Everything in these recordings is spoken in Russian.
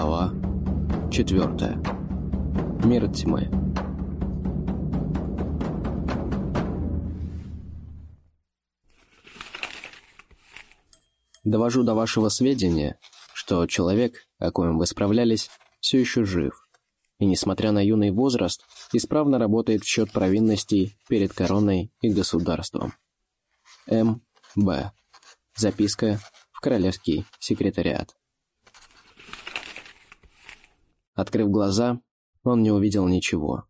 Глава четвертая. Мир тьмы. Довожу до вашего сведения, что человек, о коем вы справлялись, все еще жив, и, несмотря на юный возраст, исправно работает в счет провинностей перед короной и государством. М. Б. Записка в Королевский секретариат. Открыв глаза, он не увидел ничего.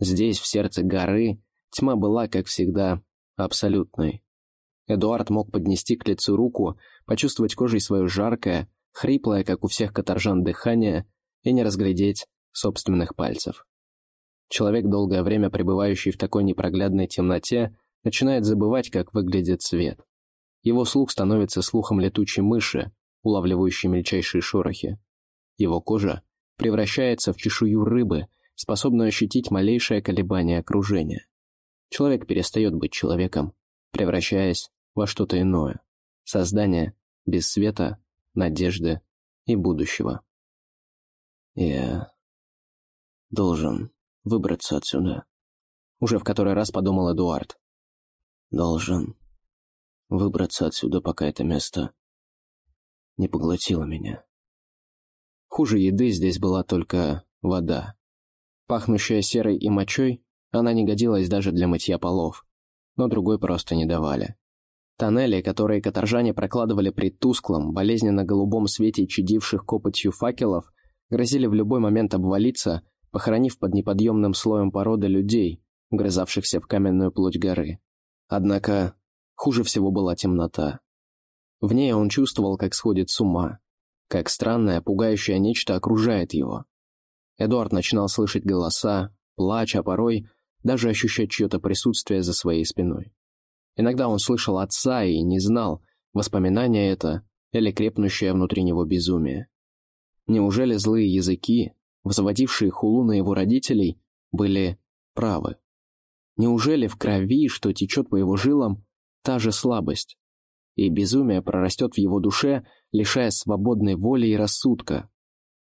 Здесь, в сердце горы, тьма была, как всегда, абсолютной. Эдуард мог поднести к лицу руку, почувствовать кожей свое жаркое, хриплое, как у всех каторжан, дыхание и не разглядеть собственных пальцев. Человек, долгое время пребывающий в такой непроглядной темноте, начинает забывать, как выглядит свет. Его слух становится слухом летучей мыши, улавливающей мельчайшие шорохи. Его кожа превращается в чешую рыбы, способную ощутить малейшее колебание окружения. Человек перестает быть человеком, превращаясь во что-то иное. Создание без света, надежды и будущего. Я должен выбраться отсюда. Уже в который раз подумал Эдуард. Должен выбраться отсюда, пока это место не поглотило меня. Хуже еды здесь была только вода. Пахнущая серой и мочой, она не годилась даже для мытья полов, но другой просто не давали. Тоннели, которые каторжане прокладывали при тусклом, болезненно-голубом свете чадивших копотью факелов, грозили в любой момент обвалиться, похоронив под неподъемным слоем породы людей, грызавшихся в каменную плоть горы. Однако хуже всего была темнота. В ней он чувствовал, как сходит с ума, как странное, пугающее нечто окружает его. Эдуард начинал слышать голоса, плач, а порой даже ощущать чье-то присутствие за своей спиной. Иногда он слышал отца и не знал, воспоминание это или крепнущее внутри него безумие. Неужели злые языки, взводившие хулу на его родителей, были правы? Неужели в крови, что течет по его жилам, та же слабость? И безумие прорастет в его душе, лишая свободной воли и рассудка.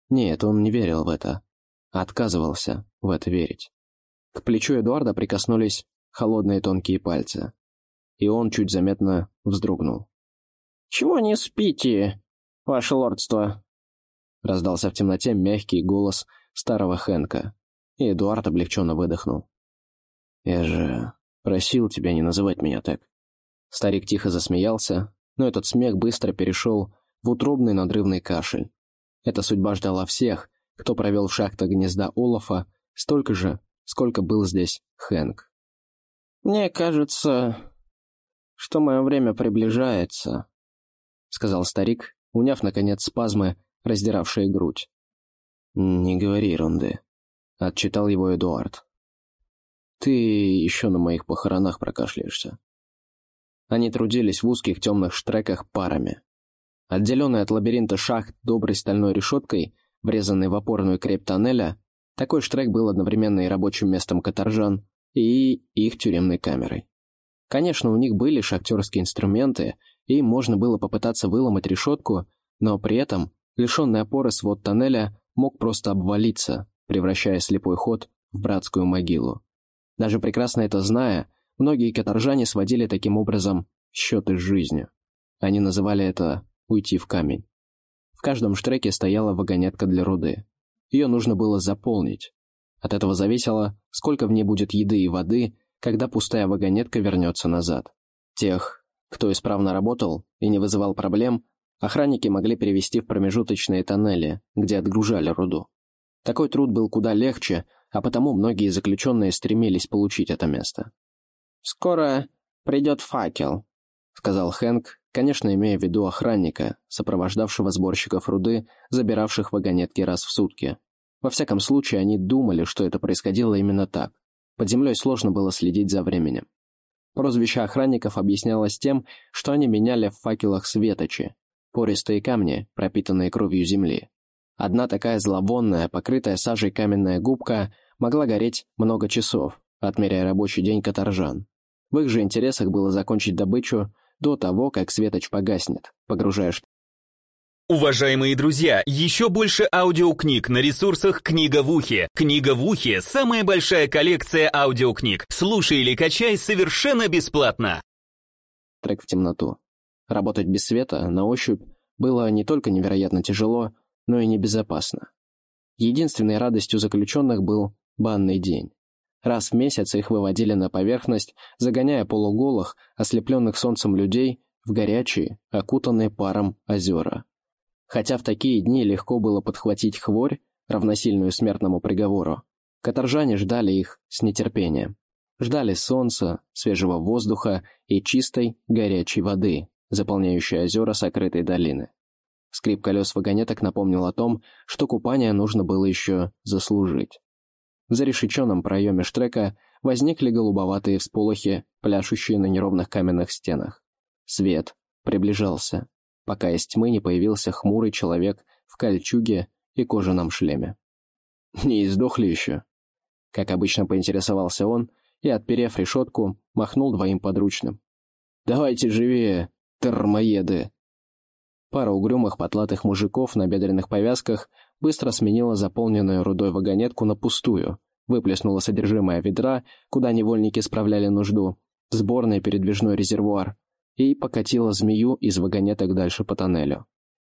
Нет, он не верил в это. Отказывался в это верить. К плечу Эдуарда прикоснулись холодные тонкие пальцы. И он чуть заметно вздрогнул. «Чего не спите, ваше лордство?» Раздался в темноте мягкий голос старого Хэнка, и Эдуард облегченно выдохнул. «Я же просил тебя не называть меня так». Старик тихо засмеялся, но этот смех быстро перешел в утробный надрывный кашель. Эта судьба ждала всех, кто провел в шахтах гнезда Олафа столько же, сколько был здесь Хэнк. «Мне кажется, что мое время приближается», — сказал старик, уняв, наконец, спазмы, раздиравшие грудь. «Не говори ерунды», — отчитал его Эдуард. «Ты еще на моих похоронах прокашляешься». Они трудились в узких темных штреках парами. Отделенный от лабиринта шахт доброй стальной решеткой, врезанной в опорную крепь тоннеля, такой штрек был одновременно и рабочим местом каторжан, и их тюремной камерой. Конечно, у них были шахтерские инструменты, и можно было попытаться выломать решетку, но при этом лишенный опоры свод тоннеля мог просто обвалиться, превращая слепой ход в братскую могилу. Даже прекрасно это зная, многие каторжане сводили таким образом счеты с жизнью. Они называли это уйти в камень. В каждом штреке стояла вагонетка для руды. Ее нужно было заполнить. От этого зависело, сколько в ней будет еды и воды, когда пустая вагонетка вернется назад. Тех, кто исправно работал и не вызывал проблем, охранники могли перевести в промежуточные тоннели, где отгружали руду. Такой труд был куда легче, а потому многие заключенные стремились получить это место. «Скоро придет факел», — сказал Хэнк, конечно, имея в виду охранника, сопровождавшего сборщиков руды, забиравших вагонетки раз в сутки. Во всяком случае, они думали, что это происходило именно так. Под землей сложно было следить за временем. Прозвище охранников объяснялось тем, что они меняли в факелах светочи, пористые камни, пропитанные кровью земли. Одна такая зловонная, покрытая сажей каменная губка могла гореть много часов, отмеряя рабочий день каторжан. В их же интересах было закончить добычу до того, как светоч погаснет, погружая Уважаемые друзья, еще больше аудиокниг на ресурсах «Книга в ухе». «Книга в ухе» — самая большая коллекция аудиокниг. Слушай или качай совершенно бесплатно. Трек в темноту. Работать без света, на ощупь, было не только невероятно тяжело, но и небезопасно. Единственной радостью заключенных был банный день. Раз в месяц их выводили на поверхность, загоняя полуголых, ослепленных солнцем людей в горячие, окутанные паром озера. Хотя в такие дни легко было подхватить хворь, равносильную смертному приговору, каторжане ждали их с нетерпением. Ждали солнца, свежего воздуха и чистой, горячей воды, заполняющей озера сокрытой долины. Скрип колес вагонеток напомнил о том, что купание нужно было еще заслужить. В зарешеченном проеме штрека возникли голубоватые всполохи, пляшущие на неровных каменных стенах. Свет приближался пока из тьмы не появился хмурый человек в кольчуге и кожаном шлеме. «Не издохли еще?» Как обычно поинтересовался он и, отперев решетку, махнул двоим подручным. «Давайте живее, термоеды!» Пара угрюмых потлатых мужиков на бедренных повязках быстро сменила заполненную рудой вагонетку на пустую, выплеснула содержимое ведра, куда невольники справляли нужду, сборный передвижной резервуар, и покатила змею из вагонеток дальше по тоннелю.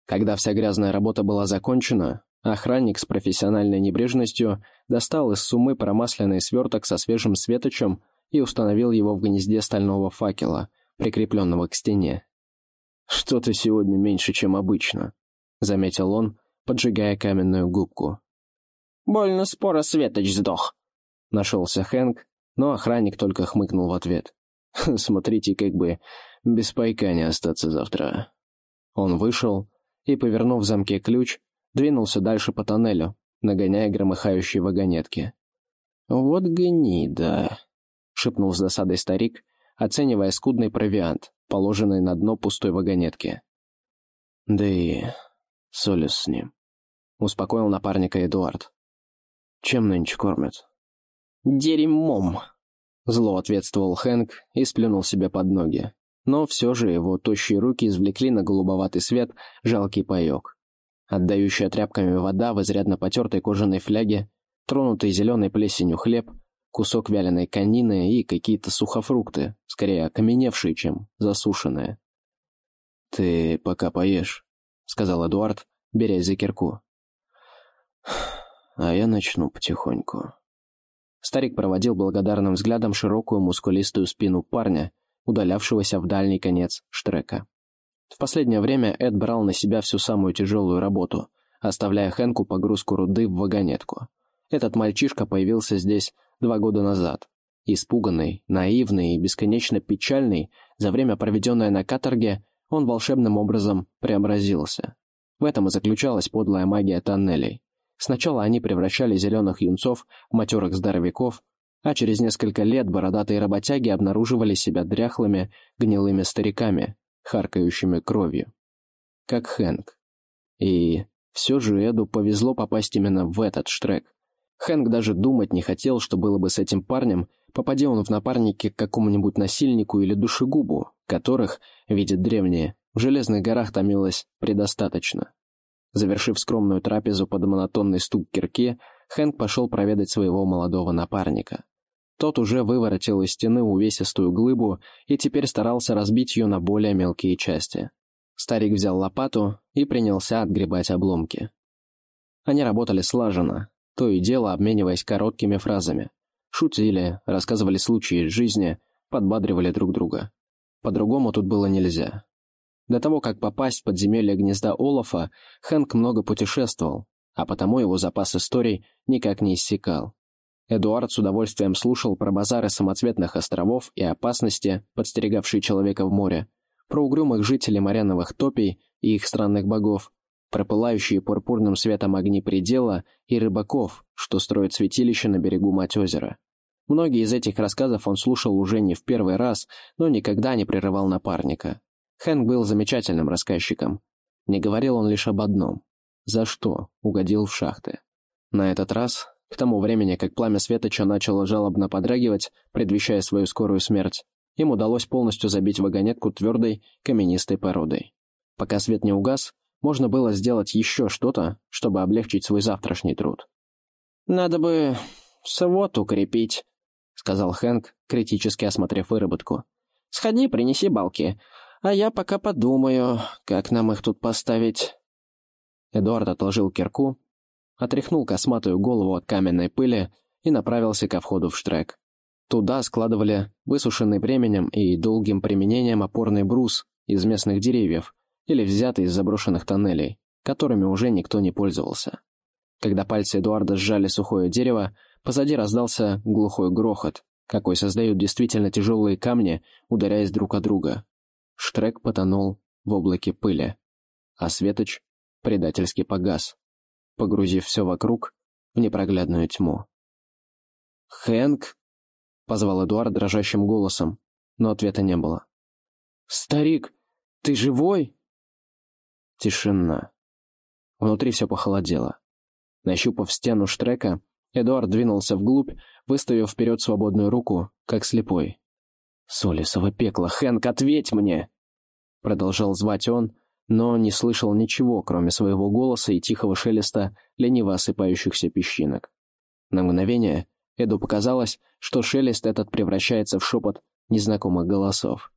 Когда вся грязная работа была закончена, охранник с профессиональной небрежностью достал из суммы промасленный сверток со свежим светочем и установил его в гнезде стального факела, прикрепленного к стене. «Что-то сегодня меньше, чем обычно», — заметил он, поджигая каменную губку. «Больно споро Светоч сдох», — нашелся Хэнк, но охранник только хмыкнул в ответ. «Смотрите, как бы без пайка не остаться завтра». Он вышел и, повернув в замке ключ, двинулся дальше по тоннелю, нагоняя громыхающие вагонетки. «Вот гнида», — шепнул с досадой старик, оценивая скудный провиант, положенный на дно пустой вагонетки. «Да и солис с ним», — успокоил напарника Эдуард. «Чем нынче кормят?» «Дерьмом», — зло ответствовал Хэнк и сплюнул себе под ноги но все же его тощие руки извлекли на голубоватый свет жалкий паек. Отдающая тряпками вода в изрядно потертой кожаной фляге, тронутый зеленой плесенью хлеб, кусок вяленой конины и какие-то сухофрукты, скорее окаменевшие, чем засушенные. «Ты пока поешь», — сказал Эдуард, берясь за кирку. «А я начну потихоньку». Старик проводил благодарным взглядом широкую мускулистую спину парня, удалявшегося в дальний конец штрека. В последнее время Эд брал на себя всю самую тяжелую работу, оставляя Хэнку погрузку руды в вагонетку. Этот мальчишка появился здесь два года назад. Испуганный, наивный и бесконечно печальный, за время, проведенное на каторге, он волшебным образом преобразился. В этом и заключалась подлая магия тоннелей. Сначала они превращали зеленых юнцов в матерых здоровяков, а через несколько лет бородатые работяги обнаруживали себя дряхлыми, гнилыми стариками, харкающими кровью. Как Хэнк. И все же Эду повезло попасть именно в этот штрек. Хэнк даже думать не хотел, что было бы с этим парнем, попадя он в напарники к какому-нибудь насильнику или душегубу, которых, видят древние, в Железных горах томилось предостаточно. Завершив скромную трапезу под монотонный стук кирки, Хэнк пошел проведать своего молодого напарника. Тот уже выворотил из стены увесистую глыбу и теперь старался разбить ее на более мелкие части. Старик взял лопату и принялся отгребать обломки. Они работали слаженно, то и дело обмениваясь короткими фразами. Шутили, рассказывали случаи из жизни, подбадривали друг друга. По-другому тут было нельзя. До того, как попасть в подземелье гнезда Олафа, Хэнк много путешествовал, а потому его запас историй никак не иссякал. Эдуард с удовольствием слушал про базары самоцветных островов и опасности, подстерегавшие человека в море, про угрюмых жителей моряновых топий и их странных богов, про пылающие пурпурным светом огни предела и рыбаков, что строят святилище на берегу мать озера. Многие из этих рассказов он слушал уже не в первый раз, но никогда не прерывал напарника. Хэнк был замечательным рассказчиком. Не говорил он лишь об одном. За что угодил в шахты. На этот раз к тому времени, как пламя светоча начало жалобно подрагивать, предвещая свою скорую смерть, им удалось полностью забить вагонетку твердой, каменистой породой. Пока свет не угас, можно было сделать еще что-то, чтобы облегчить свой завтрашний труд. «Надо бы свод укрепить», — сказал Хэнк, критически осмотрев выработку. «Сходи, принеси балки, а я пока подумаю, как нам их тут поставить». Эдуард отложил кирку, отряхнул косматую голову от каменной пыли и направился ко входу в штрек. Туда складывали высушенный временем и долгим применением опорный брус из местных деревьев или взятый из заброшенных тоннелей, которыми уже никто не пользовался. Когда пальцы Эдуарда сжали сухое дерево, позади раздался глухой грохот, какой создают действительно тяжелые камни, ударяясь друг о друга. Штрек потонул в облаке пыли, а Светоч предательски погас, погрузив все вокруг в непроглядную тьму. «Хэнк!» позвал Эдуард дрожащим голосом, но ответа не было. «Старик, ты живой?» Тишина. Внутри все похолодело. Нащупав стену штрека, Эдуард двинулся вглубь, выставив вперед свободную руку, как слепой. «Солисово пекло, Хэнк, ответь мне!» Продолжал звать он, но не слышал ничего, кроме своего голоса и тихого шелеста лениво осыпающихся песчинок. На мгновение Эду показалось, что шелест этот превращается в шепот незнакомых голосов.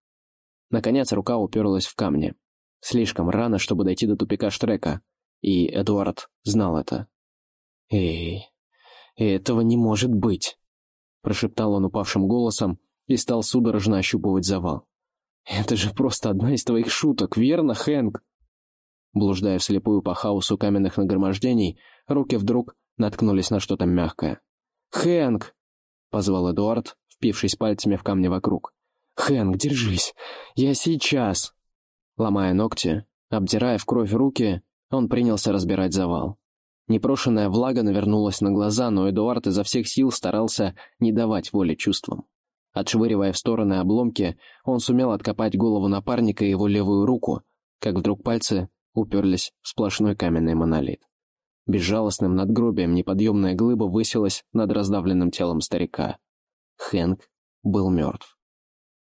Наконец рука уперлась в камни. Слишком рано, чтобы дойти до тупика Штрека, и Эдуард знал это. «Эй, этого не может быть!» Прошептал он упавшим голосом и стал судорожно ощупывать завал. «Это же просто одна из твоих шуток, верно, Хэнк?» Блуждая вслепую по хаосу каменных нагромождений, руки вдруг наткнулись на что-то мягкое. «Хэнк!» — позвал Эдуард, впившись пальцами в камни вокруг. «Хэнк, держись! Я сейчас!» Ломая ногти, обдирая в кровь руки, он принялся разбирать завал. Непрошенная влага навернулась на глаза, но Эдуард изо всех сил старался не давать воли чувствам. Отшвыривая в стороны обломки, он сумел откопать голову напарника и его левую руку, как вдруг пальцы уперлись в сплошной каменный монолит. Безжалостным надгробием неподъемная глыба высилась над раздавленным телом старика. Хэнк был мертв.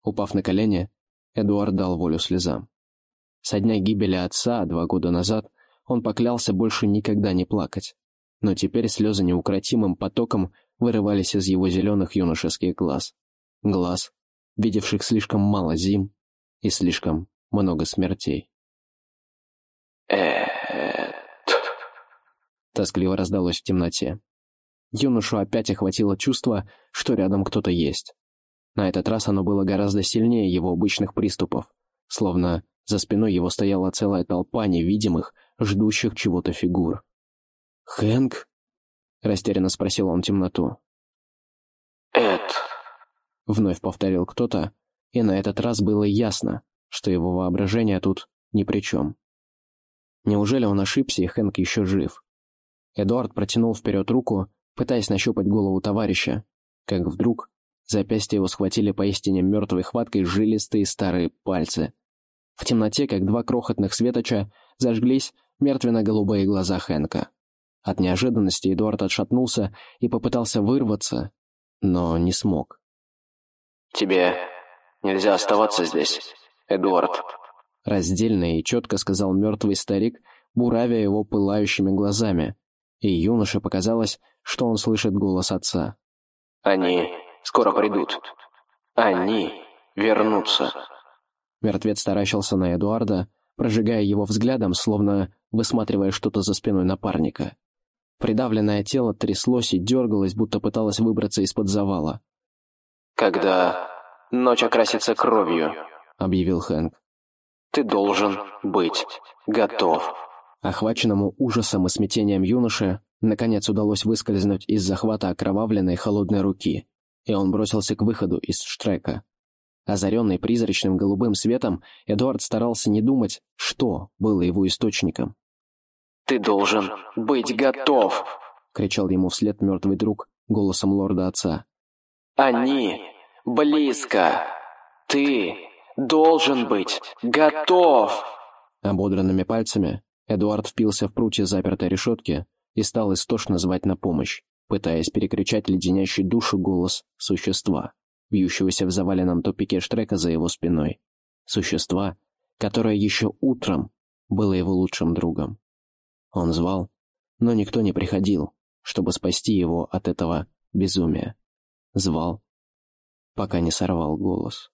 Упав на колени, Эдуард дал волю слезам. Со дня гибели отца два года назад он поклялся больше никогда не плакать, но теперь слезы неукротимым потоком вырывались из его зеленых юношеских глаз. Глаз, видевших слишком мало зим и слишком много смертей. э тоскливо раздалось в темноте. Юношу опять охватило чувство, что рядом кто-то есть. На этот раз оно было гораздо сильнее его обычных приступов, словно за спиной его стояла целая толпа невидимых, ждущих чего-то фигур. «Хэнк?» — растерянно спросил он темноту. «Эд», — вновь повторил кто-то, и на этот раз было ясно, что его воображение тут ни при чем. Неужели он ошибся, и Хэнк еще жив? Эдуард протянул вперед руку, пытаясь нащупать голову товарища, как вдруг запястье его схватили поистине мертвой хваткой жилистые старые пальцы. В темноте, как два крохотных светоча, зажглись мертвенно-голубые глаза Хэнка. От неожиданности Эдуард отшатнулся и попытался вырваться, но не смог. «Тебе нельзя оставаться здесь, Эдуард», — раздельно и четко сказал мертвый старик, буравя его пылающими глазами, и юноше показалось, что он слышит голос отца. «Они скоро придут. Они вернутся». Мертвец таращился на Эдуарда, прожигая его взглядом, словно высматривая что-то за спиной напарника. Придавленное тело тряслось и дергалось, будто пыталось выбраться из-под завала. «Когда ночь окрасится кровью», — объявил Хэнк. «Ты должен быть готов». Охваченному ужасом и смятением юноше, наконец удалось выскользнуть из захвата окровавленной холодной руки, и он бросился к выходу из штрека. Озаренный призрачным голубым светом, Эдуард старался не думать, что было его источником. «Ты должен быть готов!» — кричал ему вслед мертвый друг голосом лорда отца. «Они близко! Ты должен быть готов!» Ободранными пальцами Эдуард впился в прутья запертой решетки и стал истошно звать на помощь, пытаясь перекричать леденящий душу голос существа, вьющегося в заваленном тупике штрека за его спиной. Существа, которое еще утром было его лучшим другом. Он звал, но никто не приходил, чтобы спасти его от этого безумия. Звал, пока не сорвал голос.